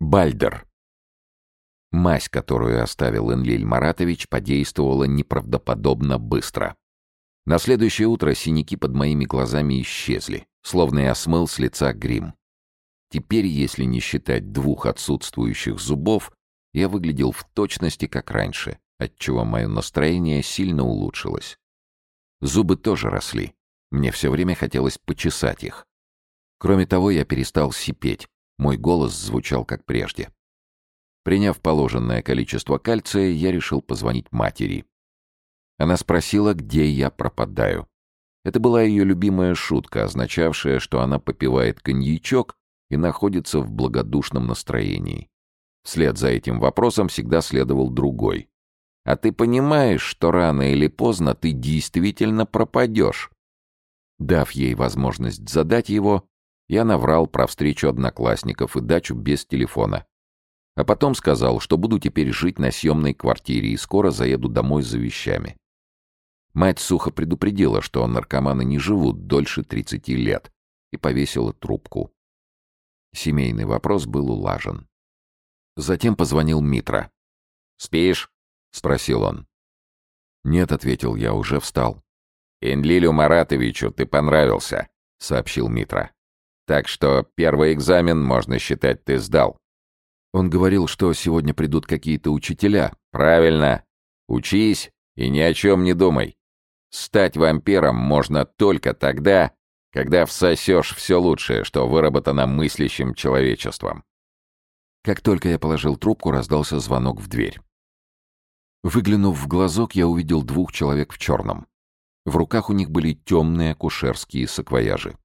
Бальдер. Мазь, которую оставил Энлиль Маратович, подействовала неправдоподобно быстро. На следующее утро синяки под моими глазами исчезли, словно я смыл с лица грим. Теперь, если не считать двух отсутствующих зубов, я выглядел в точности как раньше, отчего мое настроение сильно улучшилось. Зубы тоже росли. Мне все время хотелось почесать их. Кроме того, я перестал сипеть, мой голос звучал как прежде. Приняв положенное количество кальция, я решил позвонить матери. Она спросила, где я пропадаю. Это была ее любимая шутка, означавшая, что она попивает коньячок и находится в благодушном настроении. Вслед за этим вопросом всегда следовал другой. «А ты понимаешь, что рано или поздно ты действительно пропадешь?» Дав ей возможность задать его, я наврал про встречу одноклассников и дачу без телефона. А потом сказал, что буду теперь жить на съемной квартире и скоро заеду домой за вещами. Мать сухо предупредила, что наркоманы не живут дольше 30 лет, и повесила трубку. Семейный вопрос был улажен. Затем позвонил Митра. «Спишь?» — спросил он. «Нет», — ответил я, — уже встал. «Энлилю Маратовичу ты понравился», — сообщил Митра. Так что первый экзамен, можно считать, ты сдал. Он говорил, что сегодня придут какие-то учителя. Правильно. Учись и ни о чем не думай. Стать вампиром можно только тогда, когда всосешь все лучшее, что выработано мыслящим человечеством. Как только я положил трубку, раздался звонок в дверь. Выглянув в глазок, я увидел двух человек в черном. В руках у них были темные акушерские саквояжи.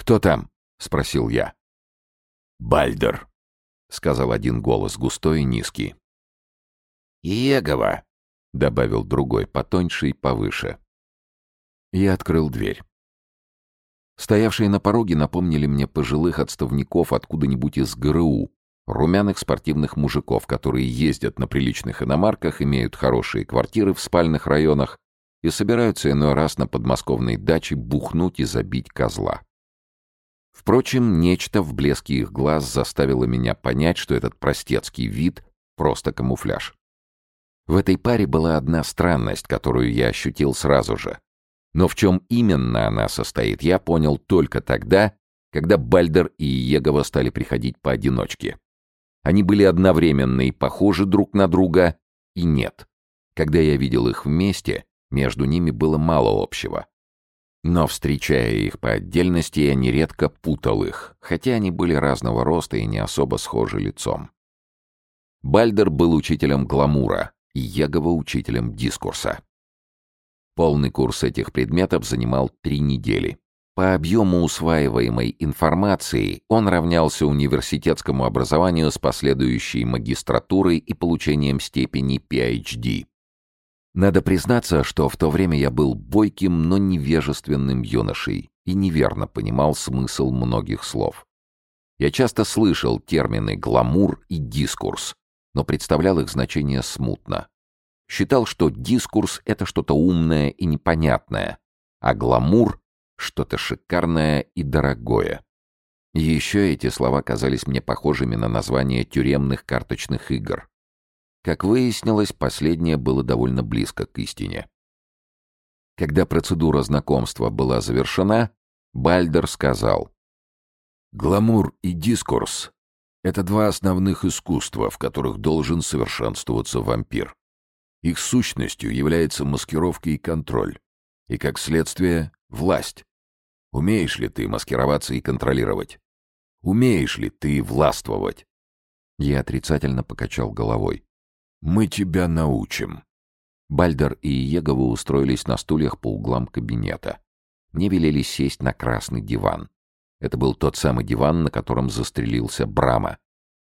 «Кто там?» — спросил я. «Бальдер», — сказал один голос, густой и низкий. «Егова», — добавил другой, потоньше и повыше. Я открыл дверь. Стоявшие на пороге напомнили мне пожилых отставников откуда-нибудь из ГРУ, румяных спортивных мужиков, которые ездят на приличных иномарках, имеют хорошие квартиры в спальных районах и собираются иной раз на подмосковной даче бухнуть и забить козла. Впрочем, нечто в блеске их глаз заставило меня понять, что этот простецкий вид — просто камуфляж. В этой паре была одна странность, которую я ощутил сразу же. Но в чем именно она состоит, я понял только тогда, когда Бальдер и Егова стали приходить поодиночке. Они были одновременно и похожи друг на друга, и нет. Когда я видел их вместе, между ними было мало общего. Но, встречая их по отдельности, я нередко путал их, хотя они были разного роста и не особо схожи лицом. Бальдер был учителем гламура, и Егова — учителем дискурса. Полный курс этих предметов занимал три недели. По объему усваиваемой информации он равнялся университетскому образованию с последующей магистратурой и получением степени PhD. Надо признаться, что в то время я был бойким, но невежественным юношей и неверно понимал смысл многих слов. Я часто слышал термины «гламур» и «дискурс», но представлял их значение смутно. Считал, что дискурс — это что-то умное и непонятное, а гламур — что-то шикарное и дорогое. Еще эти слова казались мне похожими на название тюремных карточных игр. Как выяснилось, последнее было довольно близко к истине. Когда процедура знакомства была завершена, Бальдер сказал. «Гламур и дискурс — это два основных искусства, в которых должен совершенствоваться вампир. Их сущностью является маскировка и контроль, и, как следствие, власть. Умеешь ли ты маскироваться и контролировать? Умеешь ли ты властвовать?» Я отрицательно покачал головой. Мы тебя научим». Бальдер и Егова устроились на стульях по углам кабинета. Мне велели сесть на красный диван. Это был тот самый диван, на котором застрелился Брама.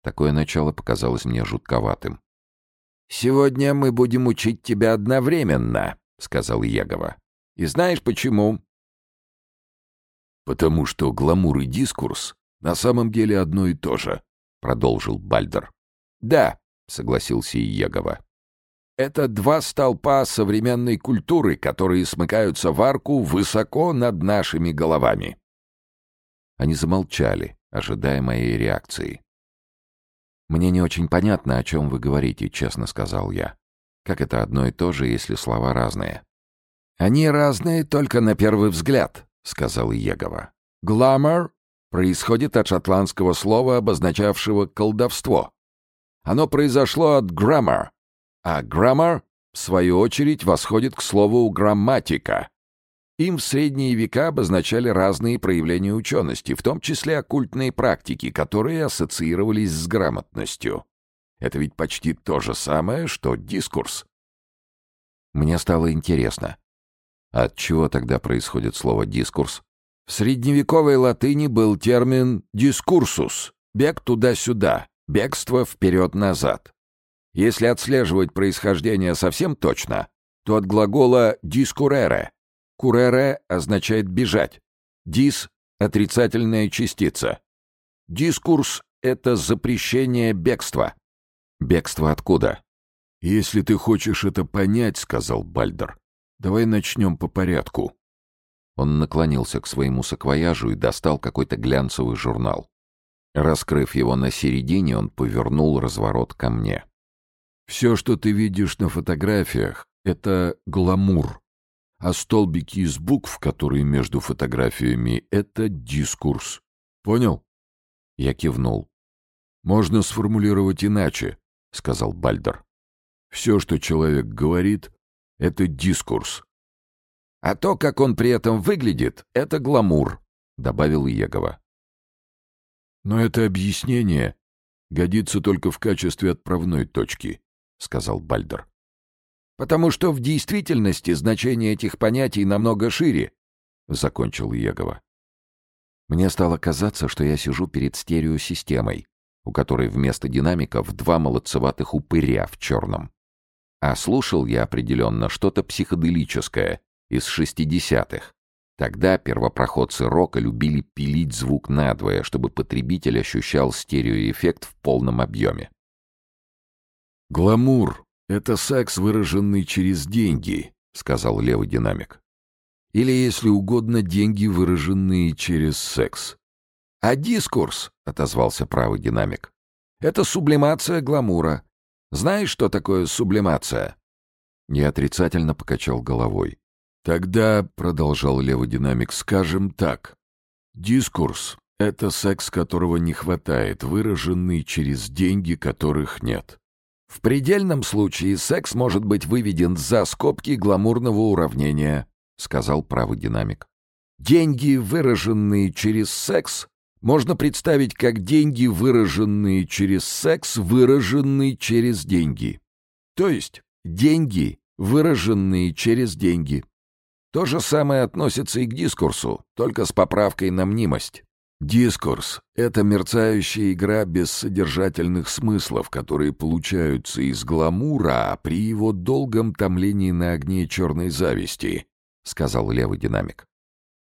Такое начало показалось мне жутковатым. «Сегодня мы будем учить тебя одновременно», — сказал Егова. «И знаешь почему?» «Потому что гламур и дискурс на самом деле одно и то же», — продолжил Бальдер. «Да, — согласился Иегова. «Это два столпа современной культуры, которые смыкаются в арку высоко над нашими головами». Они замолчали, ожидая моей реакции. «Мне не очень понятно, о чем вы говорите», — честно сказал я. «Как это одно и то же, если слова разные?» «Они разные только на первый взгляд», — сказал Егова. «Гламор» происходит от шотландского слова, обозначавшего «колдовство». Оно произошло от «граммар», а «граммар» в свою очередь, восходит к слову «грамматика». Им в средние века обозначали разные проявления учености, в том числе оккультные практики, которые ассоциировались с грамотностью. Это ведь почти то же самое, что дискурс. Мне стало интересно. От чего тогда происходит слово «дискурс»? В средневековой латыни был термин «дискурсус» — «бег туда-сюда», Бегство вперед-назад. Если отслеживать происхождение совсем точно, то от глагола «дискурере» «курере» означает «бежать», «дис» — отрицательная частица. Дискурс — это запрещение бегства. Бегство откуда? «Если ты хочешь это понять», — сказал Бальдер, — «давай начнем по порядку». Он наклонился к своему саквояжу и достал какой-то глянцевый журнал. Раскрыв его на середине, он повернул разворот ко мне. «Все, что ты видишь на фотографиях, — это гламур, а столбики из букв, которые между фотографиями, — это дискурс. Понял?» Я кивнул. «Можно сформулировать иначе», — сказал Бальдер. «Все, что человек говорит, — это дискурс. А то, как он при этом выглядит, — это гламур», — добавил Егова. «Но это объяснение годится только в качестве отправной точки», — сказал Бальдер. «Потому что в действительности значение этих понятий намного шире», — закончил Егова. Мне стало казаться, что я сижу перед стереосистемой, у которой вместо динамиков два молодцеватых упыря в черном. А слушал я определенно что-то психоделическое из шестидесятых, Тогда первопроходцы рока любили пилить звук надвое, чтобы потребитель ощущал стереоэффект в полном объеме. «Гламур — это секс, выраженный через деньги», — сказал левый динамик. «Или, если угодно, деньги, выраженные через секс». «А дискурс», — отозвался правый динамик, — «это сублимация гламура. Знаешь, что такое сублимация?» Я отрицательно покачал головой. Тогда, — продолжал левый динамик, — скажем так. Дискурс — это секс, которого не хватает, выраженный через деньги, которых нет. В предельном случае секс может быть выведен за скобки гламурного уравнения, — сказал правый динамик. Деньги, выраженные через секс, можно представить как деньги, выраженные через секс, выраженные через деньги. То есть деньги, выраженные через деньги. То же самое относится и к дискурсу, только с поправкой на мнимость. Дискурс — это мерцающая игра без содержательных смыслов, которые получаются из гламура при его долгом томлении на огне черной зависти, — сказал левый динамик.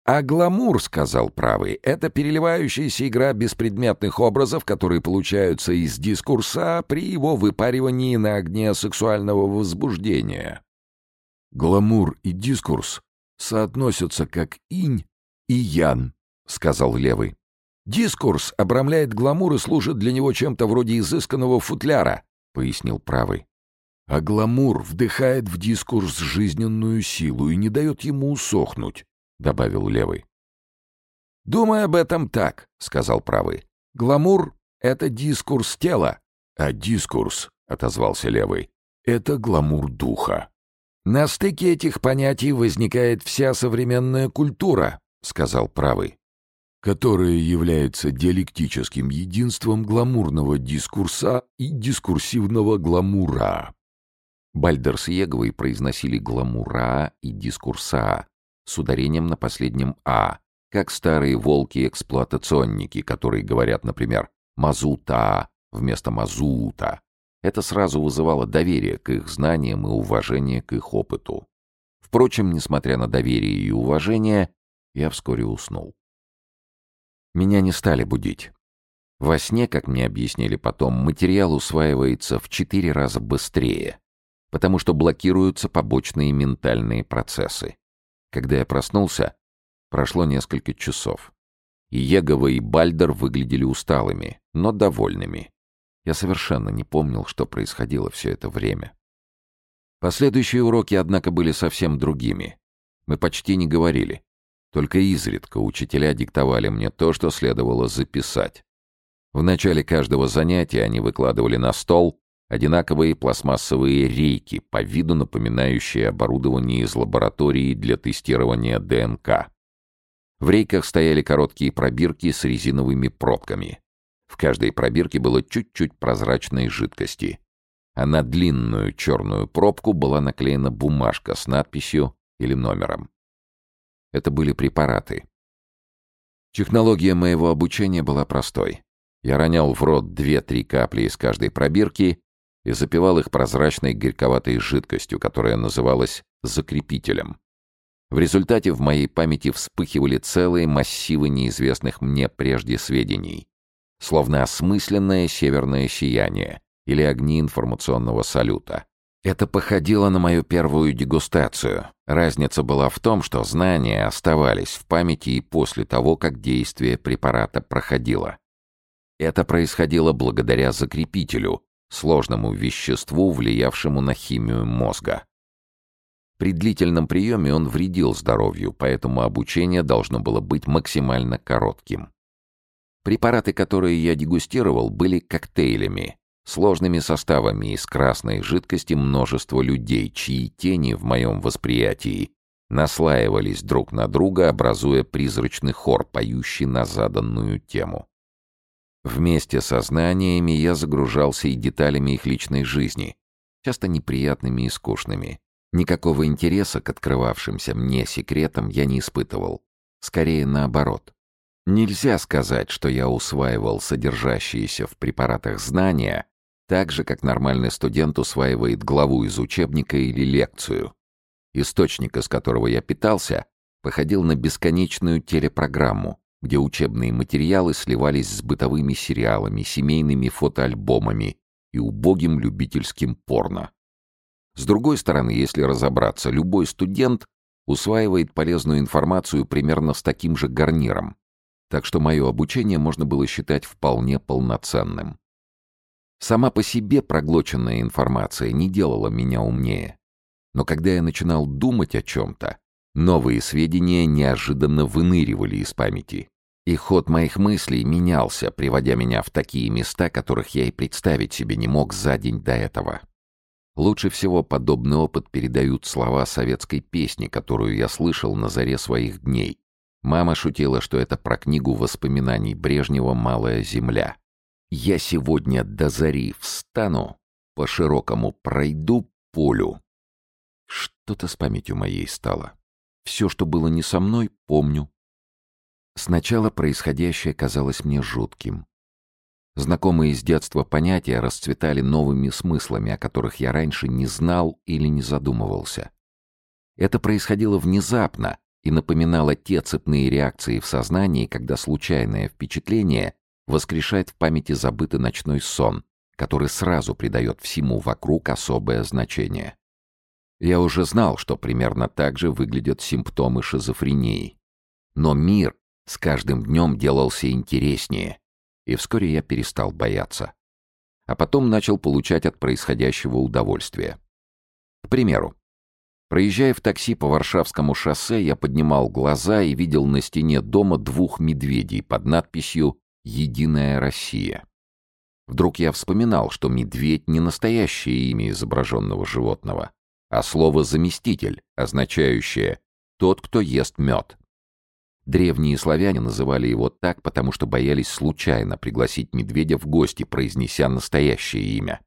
А гламур, — сказал правый, — это переливающаяся игра беспредметных образов, которые получаются из дискурса при его выпаривании на огне сексуального возбуждения. Гламур и дискурс соотносятся как инь и ян, — сказал левый. Дискурс обрамляет гламур и служит для него чем-то вроде изысканного футляра, — пояснил правый. А гламур вдыхает в дискурс жизненную силу и не дает ему усохнуть, — добавил левый. «Думай об этом так», — сказал правый. «Гламур — это дискурс тела, а дискурс, — отозвался левый, — это гламур духа». «На стыке этих понятий возникает вся современная культура», — сказал правый, которая является диалектическим единством гламурного дискурса и дискурсивного гламура. Бальдер и Еговой произносили гламура и дискурса с ударением на последнем «а», как старые волки-эксплуатационники, которые говорят, например, «мазута» вместо «мазута», это сразу вызывало доверие к их знаниям и уважение к их опыту. Впрочем, несмотря на доверие и уважение, я вскоре уснул. Меня не стали будить. Во сне, как мне объяснили потом, материал усваивается в четыре раза быстрее, потому что блокируются побочные ментальные процессы. Когда я проснулся, прошло несколько часов. Егова и Бальдер выглядели усталыми, но довольными. Я совершенно не помнил, что происходило все это время. Последующие уроки, однако, были совсем другими. Мы почти не говорили. Только изредка учителя диктовали мне то, что следовало записать. В начале каждого занятия они выкладывали на стол одинаковые пластмассовые рейки, по виду напоминающие оборудование из лаборатории для тестирования ДНК. В рейках стояли короткие пробирки с резиновыми пробками. В каждой пробирке было чуть-чуть прозрачной жидкости. А на длинную черную пробку была наклеена бумажка с надписью или номером. Это были препараты. Технология моего обучения была простой. Я ронял в рот 2-3 капли из каждой пробирки и запивал их прозрачной горьковатой жидкостью, которая называлась закрепителем. В результате в моей памяти вспыхивали целые массивы неизвестных мне прежде сведений словно осмысленное северное сияние или огни информационного салюта. Это походило на мою первую дегустацию. Разница была в том, что знания оставались в памяти и после того, как действие препарата проходило. Это происходило благодаря закрепителю, сложному веществу, влиявшему на химию мозга. При длительном приеме он вредил здоровью, поэтому обучение должно было быть максимально коротким. Препараты, которые я дегустировал, были коктейлями, сложными составами из красной жидкости множество людей, чьи тени в моем восприятии наслаивались друг на друга, образуя призрачный хор, поющий на заданную тему. Вместе со знаниями я загружался и деталями их личной жизни, часто неприятными и скучными. Никакого интереса к открывавшимся мне секретам я не испытывал. Скорее наоборот. Нельзя сказать, что я усваивал содержащиеся в препаратах знания так же, как нормальный студент усваивает главу из учебника или лекцию. Источник, из которого я питался, походил на бесконечную телепрограмму, где учебные материалы сливались с бытовыми сериалами, семейными фотоальбомами и убогим любительским порно. С другой стороны, если разобраться, любой студент усваивает полезную информацию примерно с таким же гарниром так что мое обучение можно было считать вполне полноценным. Сама по себе проглоченная информация не делала меня умнее. Но когда я начинал думать о чем-то, новые сведения неожиданно выныривали из памяти. И ход моих мыслей менялся, приводя меня в такие места, которых я и представить себе не мог за день до этого. Лучше всего подобный опыт передают слова советской песни, которую я слышал на заре своих дней, Мама шутила, что это про книгу воспоминаний Брежнева «Малая земля». «Я сегодня до зари встану, по широкому пройду полю». Что-то с памятью моей стало. Все, что было не со мной, помню. Сначала происходящее казалось мне жутким. Знакомые с детства понятия расцветали новыми смыслами, о которых я раньше не знал или не задумывался. Это происходило внезапно, и напоминала те цепные реакции в сознании, когда случайное впечатление воскрешает в памяти забытый ночной сон, который сразу придает всему вокруг особое значение. Я уже знал, что примерно так же выглядят симптомы шизофрении. Но мир с каждым днем делался интереснее, и вскоре я перестал бояться. А потом начал получать от происходящего удовольствие. К примеру, Проезжая в такси по Варшавскому шоссе, я поднимал глаза и видел на стене дома двух медведей под надписью «Единая Россия». Вдруг я вспоминал, что медведь — не настоящее имя изображенного животного, а слово «заместитель», означающее «тот, кто ест мед». Древние славяне называли его так, потому что боялись случайно пригласить медведя в гости, произнеся настоящее имя.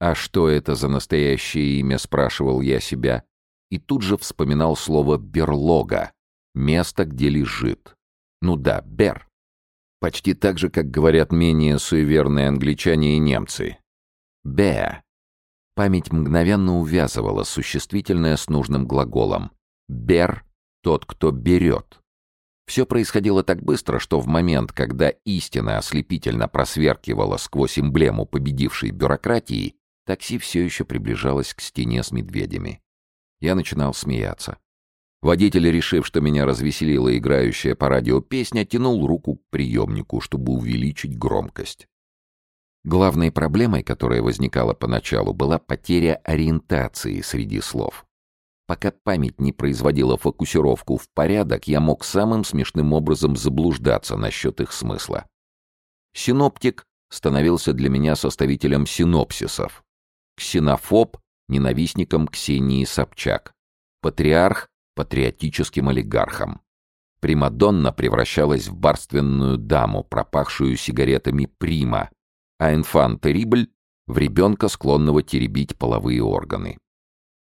«А что это за настоящее имя?» — спрашивал я себя. И тут же вспоминал слово «берлога» — место, где лежит. Ну да, «бер». Почти так же, как говорят менее суеверные англичане и немцы. Бе. Память мгновенно увязывала существительное с нужным глаголом. «Бер» — тот, кто берет. Все происходило так быстро, что в момент, когда истина ослепительно просверкивала сквозь эмблему победившей бюрократии, Такси все еще приближалось к стене с медведями. Я начинал смеяться. Водитель, решив, что меня развеселила играющая по радио песня, тянул руку к приемнику, чтобы увеличить громкость. Главной проблемой, которая возникала поначалу, была потеря ориентации среди слов. Пока память не производила фокусировку в порядок, я мог самым смешным образом заблуждаться насчет их смысла. Синоптик становился для меня составителем синопсисов, ксенофоб – ненавистником Ксении Собчак, патриарх – патриотическим олигархом. Примадонна превращалась в барственную даму, пропахшую сигаретами прима, а инфан-терибль — в ребенка, склонного теребить половые органы.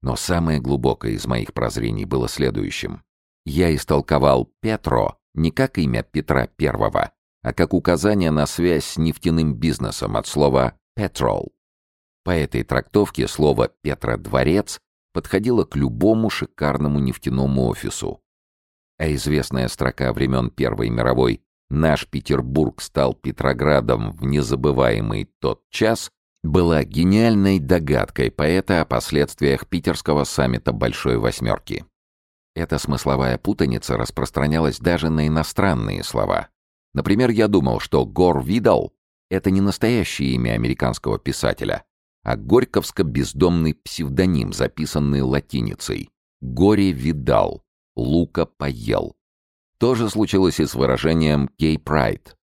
Но самое глубокое из моих прозрений было следующим. Я истолковал Петро не как имя Петра Первого, а как указание на связь с нефтяным бизнесом от слова «петрол». По этой трактовке слово «Петродворец» подходило к любому шикарному нефтяному офису. А известная строка времен Первой мировой «Наш Петербург стал Петроградом в незабываемый тот час» была гениальной догадкой поэта о последствиях питерского саммита «Большой восьмерки». Эта смысловая путаница распространялась даже на иностранные слова. Например, я думал, что Гор Видал — это не настоящее имя американского писателя, а горьковско-бездомный псевдоним, записанный латиницей. «Горе видал, лука поел». То же случилось и с выражением «кей прайд».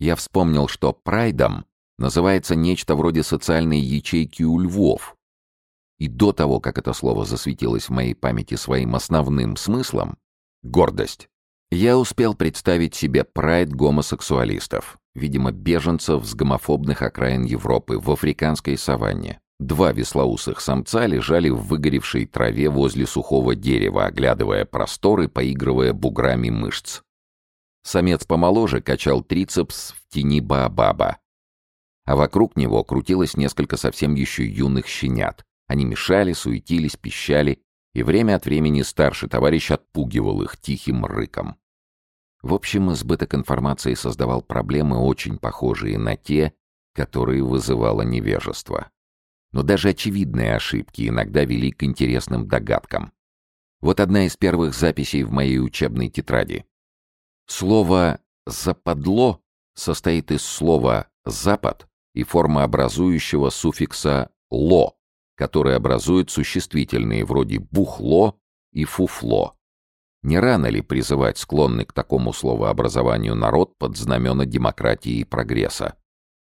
Я вспомнил, что прайдом называется нечто вроде социальной ячейки у львов. И до того, как это слово засветилось в моей памяти своим основным смыслом — гордость, я успел представить себе прайд гомосексуалистов видимо, беженцев с гомофобных окраин Европы в африканской саванне. Два веслоусых самца лежали в выгоревшей траве возле сухого дерева, оглядывая просторы, поигрывая буграми мышц. Самец помоложе качал трицепс в тени Баобаба. А вокруг него крутилось несколько совсем еще юных щенят. Они мешали, суетились, пищали, и время от времени старший товарищ отпугивал их тихим рыком. В общем, избыток информации создавал проблемы, очень похожие на те, которые вызывало невежество. Но даже очевидные ошибки иногда вели к интересным догадкам. Вот одна из первых записей в моей учебной тетради. Слово «западло» состоит из слова «запад» и формообразующего суффикса «ло», который образует существительные вроде «бухло» и «фуфло», не рано ли призывать склонный к такому словообразованию народ под знамена демократии и прогресса?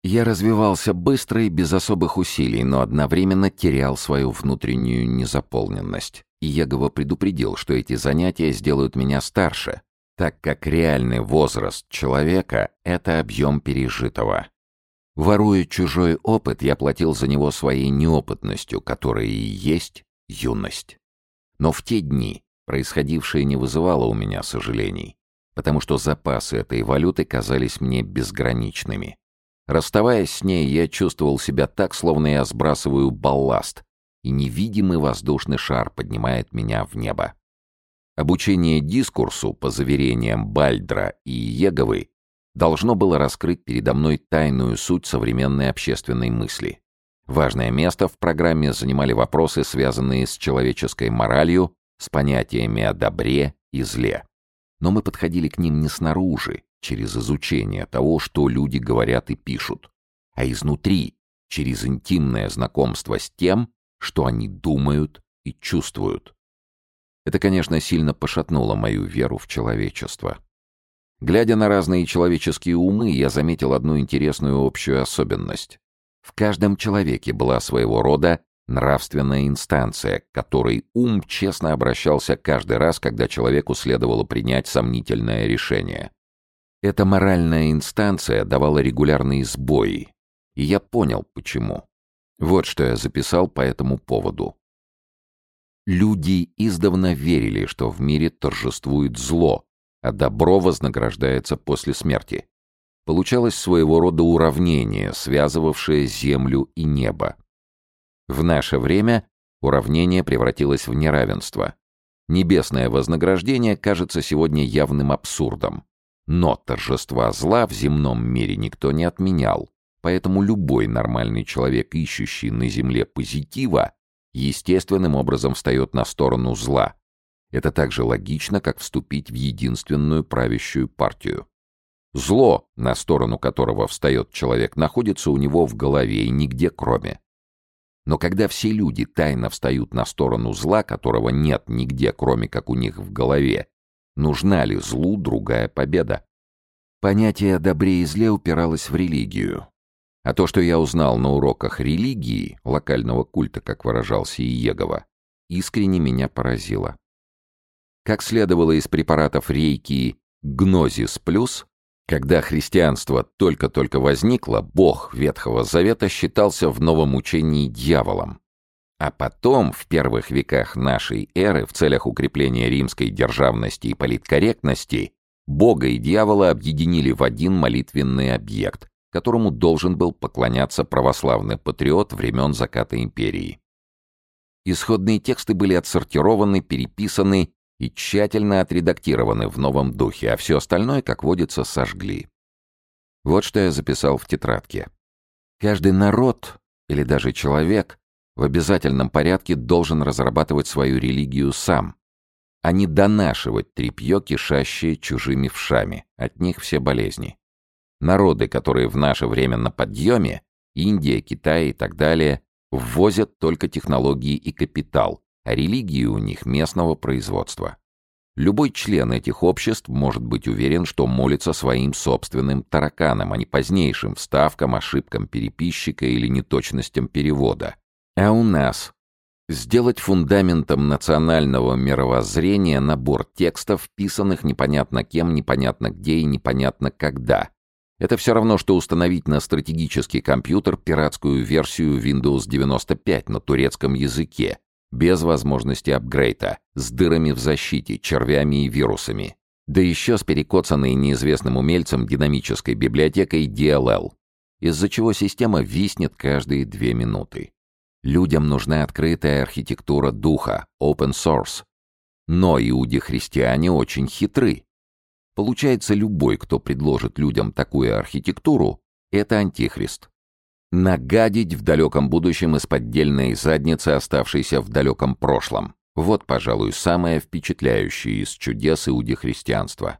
Я развивался быстро и без особых усилий, но одновременно терял свою внутреннюю незаполненность. И Егова предупредил, что эти занятия сделают меня старше, так как реальный возраст человека — это объем пережитого. Воруя чужой опыт, я платил за него своей неопытностью, которая и есть юность. Но в те дни Происходившее не вызывало у меня сожалений, потому что запасы этой валюты казались мне безграничными. Расставаясь с ней, я чувствовал себя так, словно я сбрасываю балласт, и невидимый воздушный шар поднимает меня в небо. Обучение дискурсу, по заверениям Бальдра и Еговы, должно было раскрыть передо мной тайную суть современной общественной мысли. Важное место в программе занимали вопросы, связанные с человеческой моралью с понятиями о добре и зле. Но мы подходили к ним не снаружи, через изучение того, что люди говорят и пишут, а изнутри, через интимное знакомство с тем, что они думают и чувствуют. Это, конечно, сильно пошатнуло мою веру в человечество. Глядя на разные человеческие умы, я заметил одну интересную общую особенность. В каждом человеке была своего рода нравственная инстанция, к которой ум честно обращался каждый раз, когда человеку следовало принять сомнительное решение. Эта моральная инстанция давала регулярные сбои, и я понял, почему. Вот что я записал по этому поводу. Люди издавна верили, что в мире торжествует зло, а добро вознаграждается после смерти. Получалось своего рода уравнение, связывавшее землю и небо. В наше время уравнение превратилось в неравенство. Небесное вознаграждение кажется сегодня явным абсурдом. Но торжества зла в земном мире никто не отменял, поэтому любой нормальный человек, ищущий на земле позитива, естественным образом встает на сторону зла. Это так же логично, как вступить в единственную правящую партию. Зло, на сторону которого встает человек, находится у него в голове и нигде кроме. Но когда все люди тайно встают на сторону зла, которого нет нигде, кроме как у них в голове, нужна ли злу другая победа? Понятие о добре и зле упиралось в религию. А то, что я узнал на уроках религии, локального культа, как выражался Иегова, искренне меня поразило. Как следовало из препаратов рейки «Гнозис плюс», когда христианство только-только возникло, бог Ветхого Завета считался в новом учении дьяволом. А потом, в первых веках нашей эры, в целях укрепления римской державности и политкорректности, бога и дьявола объединили в один молитвенный объект, которому должен был поклоняться православный патриот времен заката империи. Исходные тексты были отсортированы, переписаны и тщательно отредактированы в новом духе, а все остальное, как водится, сожгли. Вот что я записал в тетрадке. Каждый народ или даже человек в обязательном порядке должен разрабатывать свою религию сам, а не донашивать тряпье, кишащее чужими вшами. От них все болезни. Народы, которые в наше время на подъеме, Индия, Китай и так далее, ввозят только технологии и капитал, а религии у них местного производства. Любой член этих обществ может быть уверен, что молится своим собственным тараканам, а не позднейшим вставкам, ошибкам переписчика или неточностям перевода. А у нас сделать фундаментом национального мировоззрения набор текстов, вписанных непонятно кем, непонятно где и непонятно когда. Это все равно, что установить на стратегический компьютер пиратскую версию Windows 95 на турецком языке без возможности апгрейта, с дырами в защите, червями и вирусами. Да еще с перекоцанной неизвестным умельцем динамической библиотекой DLL, из-за чего система виснет каждые две минуты. Людям нужна открытая архитектура духа, open source. Но иуди-христиане очень хитры. Получается, любой, кто предложит людям такую архитектуру, это антихрист. Нагадить в далеком будущем из поддельной задницы, оставшейся в далеком прошлом. Вот, пожалуй, самое впечатляющее из чудес иудихристианства.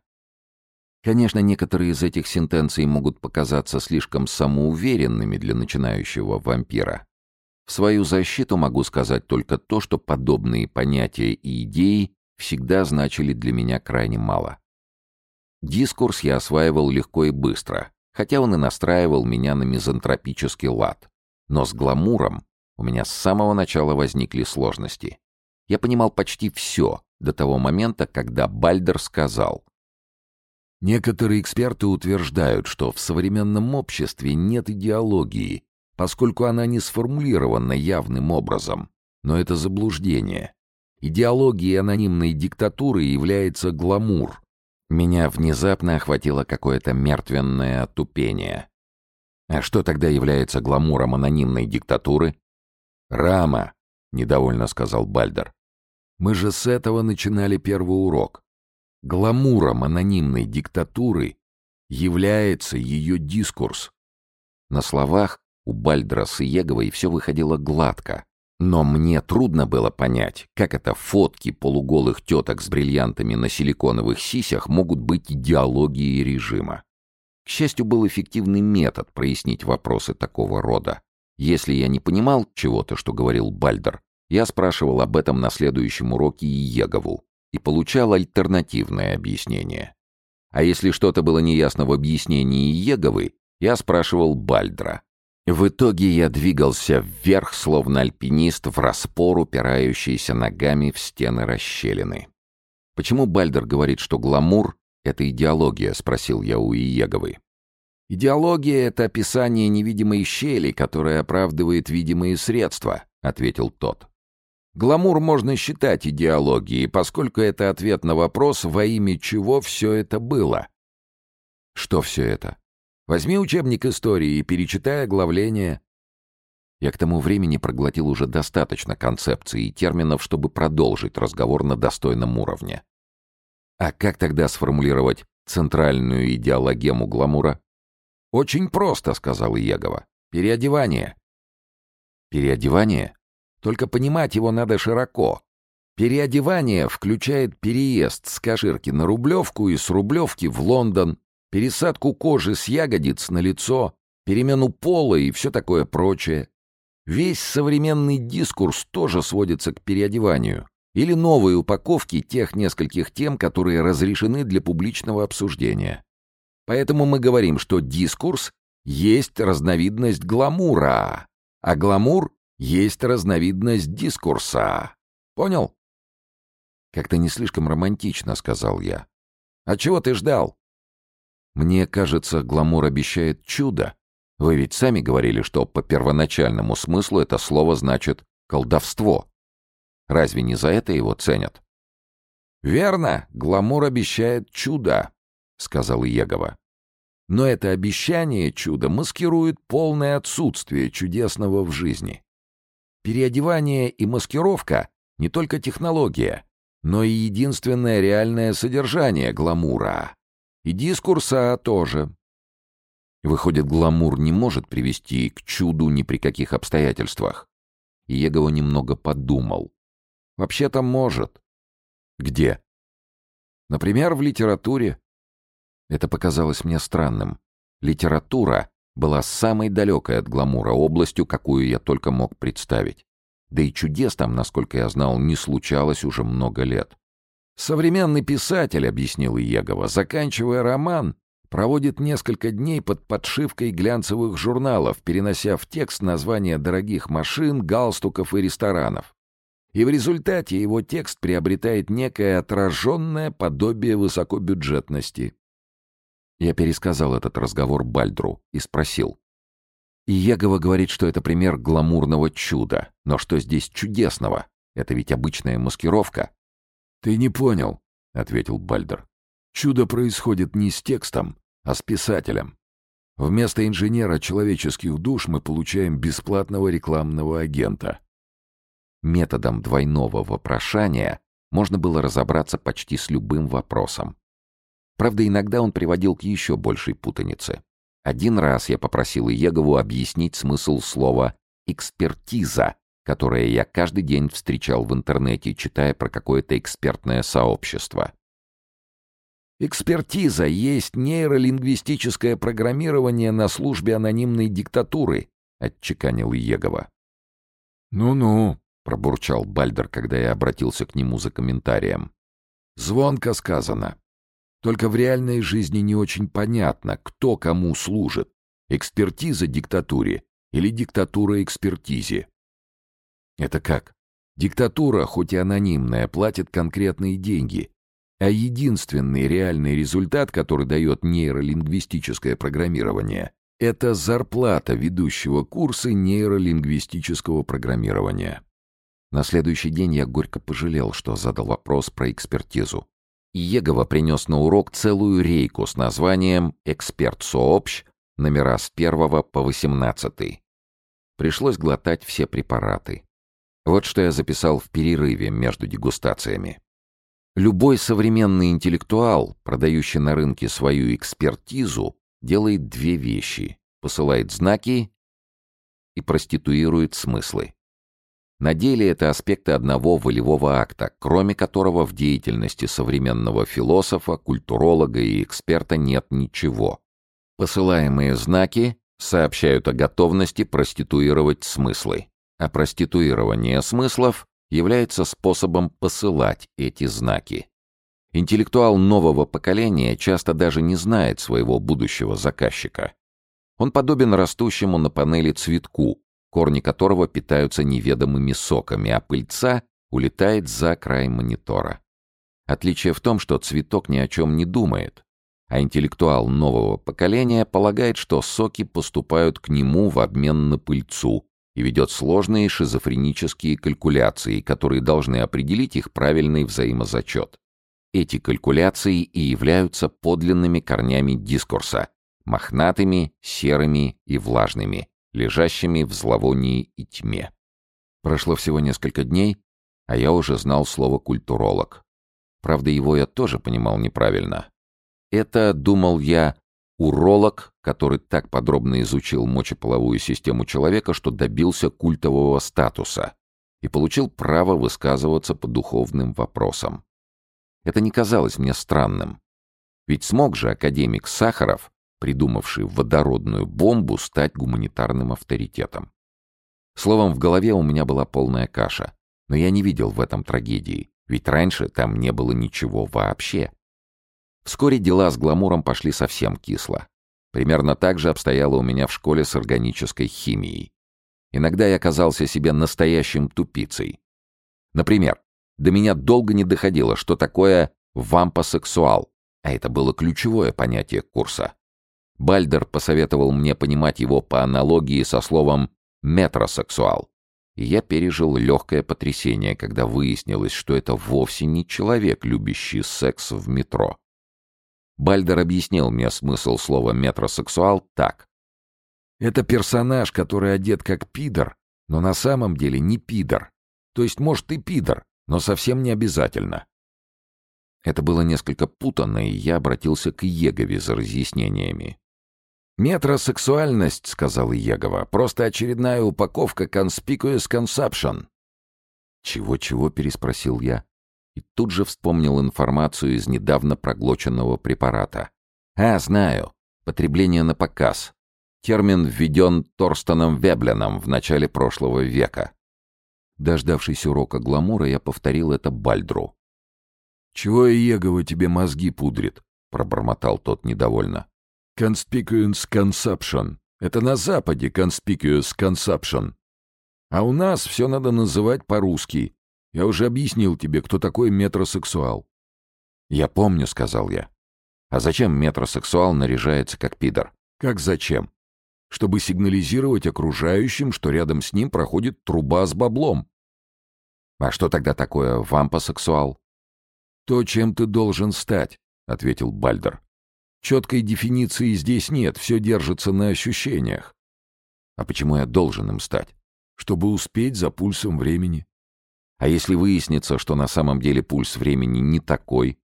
Конечно, некоторые из этих сентенций могут показаться слишком самоуверенными для начинающего вампира. В свою защиту могу сказать только то, что подобные понятия и идеи всегда значили для меня крайне мало. Дискурс я осваивал легко и быстро, хотя он и настраивал меня на мизантропический лад. Но с гламуром у меня с самого начала возникли сложности. Я понимал почти все до того момента, когда Бальдер сказал. Некоторые эксперты утверждают, что в современном обществе нет идеологии, поскольку она не сформулирована явным образом. Но это заблуждение. Идеологией анонимной диктатуры является гламур, меня внезапно охватило какое-то мертвенное отупение. А что тогда является гламуром анонимной диктатуры? «Рама», — недовольно сказал Бальдер. «Мы же с этого начинали первый урок. Гламуром анонимной диктатуры является ее дискурс». На словах у Бальдра с Иеговой все выходило гладко, но мне трудно было понять, как это фотки полуголых теток с бриллиантами на силиконовых сисях могут быть идеологией режима. К счастью, был эффективный метод прояснить вопросы такого рода. Если я не понимал чего-то, что говорил Бальдер, я спрашивал об этом на следующем уроке Иегову и получал альтернативное объяснение. А если что-то было неясно в объяснении Иеговы, я спрашивал Бальдра, в итоге я двигался вверх, словно альпинист, в распор, упирающийся ногами в стены расщелины. «Почему Бальдер говорит, что гламур — это идеология?» — спросил я у Иеговы. «Идеология — это описание невидимой щели, которая оправдывает видимые средства», — ответил тот. «Гламур можно считать идеологией, поскольку это ответ на вопрос, во имя чего все это было». «Что все это?» Возьми учебник истории и перечитай оглавление. Я к тому времени проглотил уже достаточно концепций и терминов, чтобы продолжить разговор на достойном уровне. А как тогда сформулировать центральную идеологему гламура? «Очень просто», — сказал Егова. «Переодевание». «Переодевание? Только понимать его надо широко. Переодевание включает переезд с Каширки на Рублевку и с Рублевки в Лондон, пересадку кожи с ягодиц на лицо, перемену пола и все такое прочее. Весь современный дискурс тоже сводится к переодеванию или новой упаковке тех нескольких тем, которые разрешены для публичного обсуждения. Поэтому мы говорим, что дискурс есть разновидность гламура, а гламур есть разновидность дискурса. Понял? Как-то не слишком романтично, сказал я. А чего ты ждал? Мне кажется, гламур обещает чудо. Вы ведь сами говорили, что по первоначальному смыслу это слово значит «колдовство». Разве не за это его ценят? «Верно, гламур обещает чудо», — сказал Егова. «Но это обещание чуда маскирует полное отсутствие чудесного в жизни. Переодевание и маскировка — не только технология, но и единственное реальное содержание гламура. И дискурса тоже. Выходит, гламур не может привести к чуду ни при каких обстоятельствах. И Егова немного подумал. Вообще-то может. Где? Например, в литературе. Это показалось мне странным. Литература была самой далекой от гламура областью, какую я только мог представить. Да и чудес там, насколько я знал, не случалось уже много лет. Современный писатель, объяснил Иегова, заканчивая роман, проводит несколько дней под подшивкой глянцевых журналов, перенося в текст названия дорогих машин, галстуков и ресторанов. И в результате его текст приобретает некое отраженное подобие высокобюджетности. Я пересказал этот разговор Бальдру и спросил. Иегова говорит, что это пример гламурного чуда. Но что здесь чудесного? Это ведь обычная маскировка. «Ты не понял», — ответил Бальдер. «Чудо происходит не с текстом, а с писателем. Вместо инженера человеческих душ мы получаем бесплатного рекламного агента». Методом двойного вопрошания можно было разобраться почти с любым вопросом. Правда, иногда он приводил к еще большей путанице. Один раз я попросил Иегову объяснить смысл слова «экспертиза», которое я каждый день встречал в интернете, читая про какое-то экспертное сообщество. Экспертиза есть нейролингвистическое программирование на службе анонимной диктатуры, отчеканил Егова. Ну-ну, пробурчал Бальдер, когда я обратился к нему за комментарием. Звонко сказано. Только в реальной жизни не очень понятно, кто кому служит. Экспертиза диктатуре или диктатура экспертизе. Это как? Диктатура, хоть и анонимная, платит конкретные деньги. А единственный реальный результат, который дает нейролингвистическое программирование, это зарплата ведущего курса нейролингвистического программирования. На следующий день я горько пожалел, что задал вопрос про экспертизу. Егова принес на урок целую рейку с названием «Эксперт сообщ», номера с 1 по 18. Пришлось глотать все препараты. Вот что я записал в перерыве между дегустациями. Любой современный интеллектуал, продающий на рынке свою экспертизу, делает две вещи. Посылает знаки и проституирует смыслы. На деле это аспекты одного волевого акта, кроме которого в деятельности современного философа, культуролога и эксперта нет ничего. Посылаемые знаки сообщают о готовности проституировать смыслы а проституирование смыслов является способом посылать эти знаки. Интеллектуал нового поколения часто даже не знает своего будущего заказчика. Он подобен растущему на панели цветку, корни которого питаются неведомыми соками, а пыльца улетает за край монитора. Отличие в том, что цветок ни о чем не думает, а интеллектуал нового поколения полагает, что соки поступают к нему в обмен на пыльцу, и ведет сложные шизофренические калькуляции, которые должны определить их правильный взаимозачет. Эти калькуляции и являются подлинными корнями дискурса, мохнатыми, серыми и влажными, лежащими в зловонии и тьме. Прошло всего несколько дней, а я уже знал слово «культуролог». Правда, его я тоже понимал неправильно. Это, думал я, Уролог, который так подробно изучил мочеполовую систему человека, что добился культового статуса и получил право высказываться по духовным вопросам. Это не казалось мне странным. Ведь смог же академик Сахаров, придумавший водородную бомбу, стать гуманитарным авторитетом. Словом, в голове у меня была полная каша. Но я не видел в этом трагедии, ведь раньше там не было ничего вообще. Вскоре дела с гламуром пошли совсем кисло. Примерно так же обстояло у меня в школе с органической химией. Иногда я казался себе настоящим тупицей. Например, до меня долго не доходило, что такое вампосексуал, а это было ключевое понятие курса. Бальдер посоветовал мне понимать его по аналогии со словом «метросексуал». И я пережил легкое потрясение, когда выяснилось, что это вовсе не человек, любящий секс в метро. Бальдер объяснил мне смысл слова «метросексуал» так. «Это персонаж, который одет как пидор, но на самом деле не пидор. То есть, может, и пидор, но совсем не обязательно». Это было несколько путанно, и я обратился к Егове за разъяснениями. «Метросексуальность», — сказал Егова, — «просто очередная упаковка conspicuous consumption». «Чего-чего?» — переспросил я и тут же вспомнил информацию из недавно проглоченного препарата. «А, знаю. Потребление на показ. Термин введен Торстоном Вебленом в начале прошлого века». Дождавшись урока гламура, я повторил это Бальдру. «Чего Иегова тебе мозги пудрит?» — пробормотал тот недовольно. «Conspicuous consumption. Это на Западе conspicuous consumption. А у нас все надо называть по-русски. Я уже объяснил тебе, кто такой метросексуал». «Я помню», — сказал я. «А зачем метросексуал наряжается как пидор?» «Как зачем?» «Чтобы сигнализировать окружающим, что рядом с ним проходит труба с баблом». «А что тогда такое вампосексуал?» «То, чем ты должен стать», — ответил Бальдер. «Четкой дефиниции здесь нет, все держится на ощущениях». «А почему я должен им стать?» «Чтобы успеть за пульсом времени». А если выяснится, что на самом деле пульс времени не такой?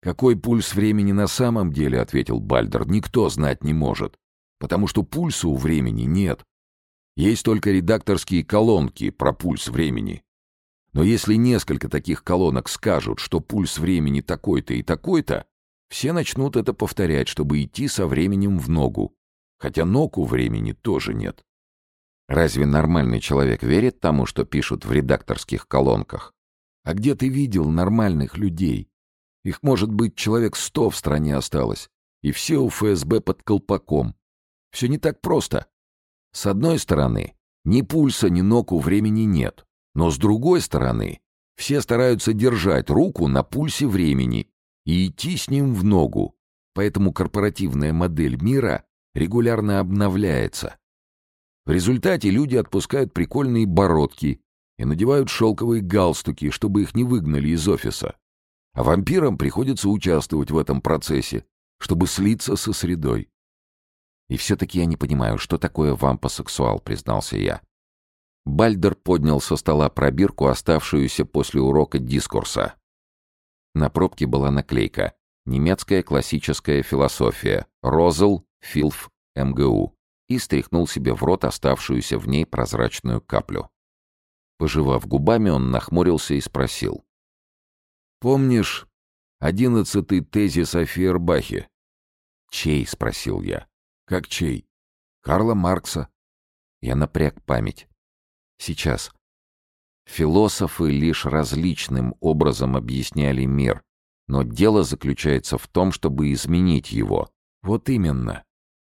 «Какой пульс времени на самом деле?» — ответил Бальдер. «Никто знать не может, потому что пульса у времени нет. Есть только редакторские колонки про пульс времени. Но если несколько таких колонок скажут, что пульс времени такой-то и такой-то, все начнут это повторять, чтобы идти со временем в ногу. Хотя ног у времени тоже нет. Разве нормальный человек верит тому, что пишут в редакторских колонках? А где ты видел нормальных людей? Их, может быть, человек сто в стране осталось, и все у ФСБ под колпаком. Все не так просто. С одной стороны, ни пульса, ни ног у времени нет. Но с другой стороны, все стараются держать руку на пульсе времени и идти с ним в ногу. Поэтому корпоративная модель мира регулярно обновляется в результате люди отпускают прикольные бородки и надевают шелковые галстуки, чтобы их не выгнали из офиса. А вампирам приходится участвовать в этом процессе, чтобы слиться со средой. «И все-таки я не понимаю, что такое вампосексуал», — признался я. Бальдер поднял со стола пробирку, оставшуюся после урока дискурса. На пробке была наклейка «Немецкая классическая философия. Розел, Филф, МГУ» и стряхнул себе в рот оставшуюся в ней прозрачную каплю. Пожевав губами, он нахмурился и спросил. «Помнишь одиннадцатый тезис о Фейербахе?» «Чей?» — спросил я. «Как чей?» «Карла Маркса». Я напряг память. «Сейчас. Философы лишь различным образом объясняли мир, но дело заключается в том, чтобы изменить его. Вот именно.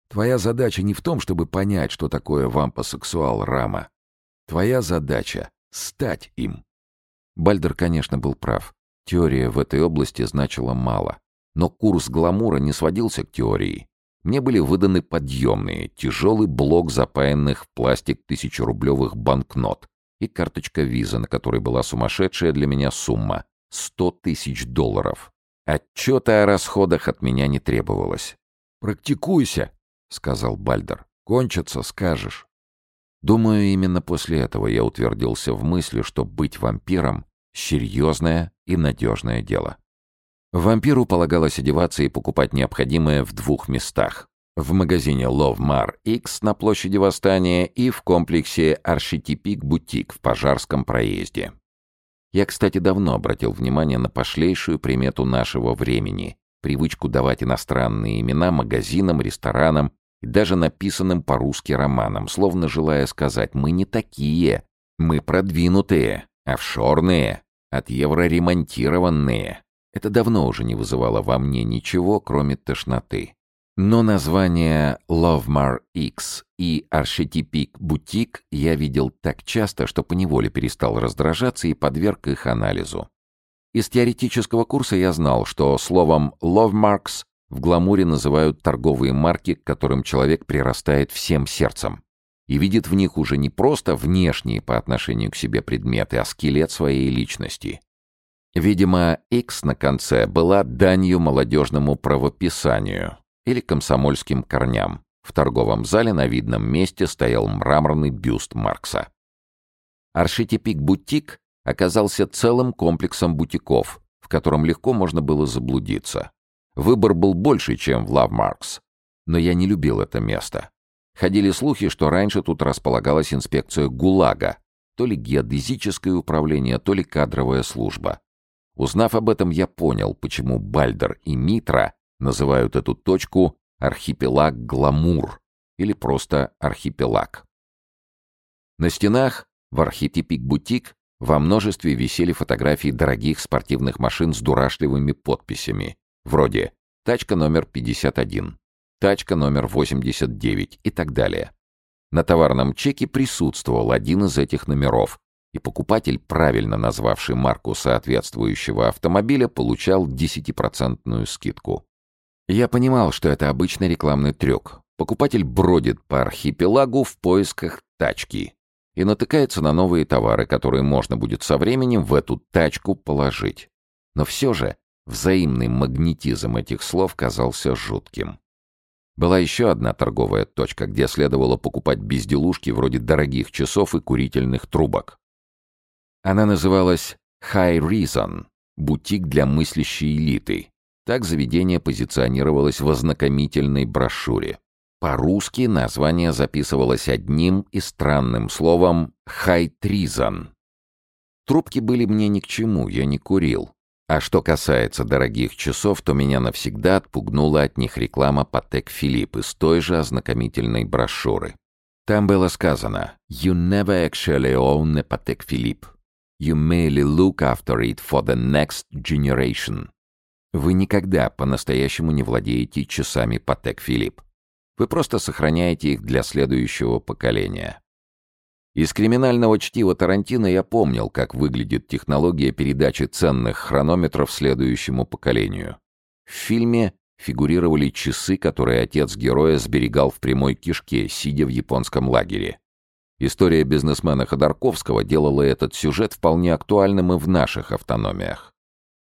Твоя задача не в том, чтобы понять, что такое вампосексуал Рама. Твоя задача — стать им. Бальдер, конечно, был прав. Теория в этой области значила мало. Но курс гламура не сводился к теории. Мне были выданы подъемные, тяжелый блок запаянных в пластик тысячерублевых банкнот и карточка виза, на которой была сумасшедшая для меня сумма — сто тысяч долларов. Отчета о расходах от меня не требовалось. «Практикуйся!» — сказал Бальдер. «Кончится, скажешь». Думаю, именно после этого я утвердился в мысли, что быть вампиром — серьезное и надежное дело. Вампиру полагалось одеваться и покупать необходимое в двух местах. В магазине Love Mar X на площади Восстания и в комплексе Архетипик Бутик в Пожарском проезде. Я, кстати, давно обратил внимание на пошлейшую примету нашего времени — привычку давать иностранные имена магазинам, ресторанам и даже написанным по-русски романом, словно желая сказать «мы не такие, мы продвинутые, офшорные, от евро ремонтированные». Это давно уже не вызывало во мне ничего, кроме тошноты. Но название Lovemar X и Archetypic Boutique я видел так часто, что поневоле перестал раздражаться и подверг их анализу. Из теоретического курса я знал, что словом «lovmarks» В гламуре называют торговые марки, к которым человек прирастает всем сердцем и видит в них уже не просто внешние по отношению к себе предметы, а скелет своей личности. Видимо, X на конце была данью молодежному правописанию или комсомольским корням. В торговом зале на видном месте стоял мраморный бюст Маркса. Аршитипик-бутик оказался целым комплексом бутиков, в котором легко можно было заблудиться. Выбор был больше, чем в Лавмаркс. Но я не любил это место. Ходили слухи, что раньше тут располагалась инспекция ГУЛАГа, то ли геодезическое управление, то ли кадровая служба. Узнав об этом, я понял, почему Бальдер и Митра называют эту точку архипелаг Гламур или просто архипелаг. На стенах в архетипик-бутик во множестве висели фотографии дорогих спортивных машин с дурашливыми подписями вроде «тачка номер 51», «тачка номер 89» и так далее. На товарном чеке присутствовал один из этих номеров, и покупатель, правильно назвавший марку соответствующего автомобиля, получал 10% скидку. Я понимал, что это обычный рекламный трюк. Покупатель бродит по архипелагу в поисках тачки и натыкается на новые товары, которые можно будет со временем в эту тачку положить. Но все же Взаимный магнетизм этих слов казался жутким. Была еще одна торговая точка, где следовало покупать безделушки вроде дорогих часов и курительных трубок. Она называлась «High Reason» — бутик для мыслящей элиты. Так заведение позиционировалось в ознакомительной брошюре. По-русски название записывалось одним и странным словом «хайтризан». Трубки были мне ни к чему, я не курил. А что касается дорогих часов, то меня навсегда отпугнула от них реклама Патек Филипп из той же ознакомительной брошюры. Там было сказано «You never actually own a Patek Philippe. You merely look after it for the next generation». Вы никогда по-настоящему не владеете часами Patek Philippe. Вы просто сохраняете их для следующего поколения. Из криминального чтива Тарантино я помнил, как выглядит технология передачи ценных хронометров следующему поколению. В фильме фигурировали часы, которые отец героя сберегал в прямой кишке, сидя в японском лагере. История бизнесмена Ходорковского делала этот сюжет вполне актуальным и в наших автономиях.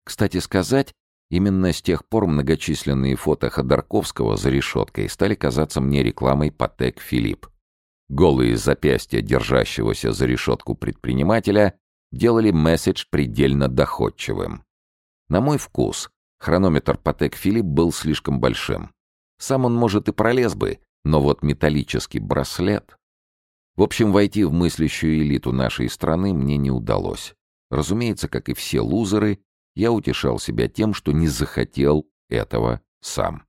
Кстати сказать, именно с тех пор многочисленные фото Ходорковского за решеткой стали казаться мне рекламой Патек Филипп. Голые запястья держащегося за решетку предпринимателя делали месседж предельно доходчивым. На мой вкус, хронометр Патек Филипп был слишком большим. Сам он, может, и пролез бы, но вот металлический браслет... В общем, войти в мыслящую элиту нашей страны мне не удалось. Разумеется, как и все лузеры, я утешал себя тем, что не захотел этого сам.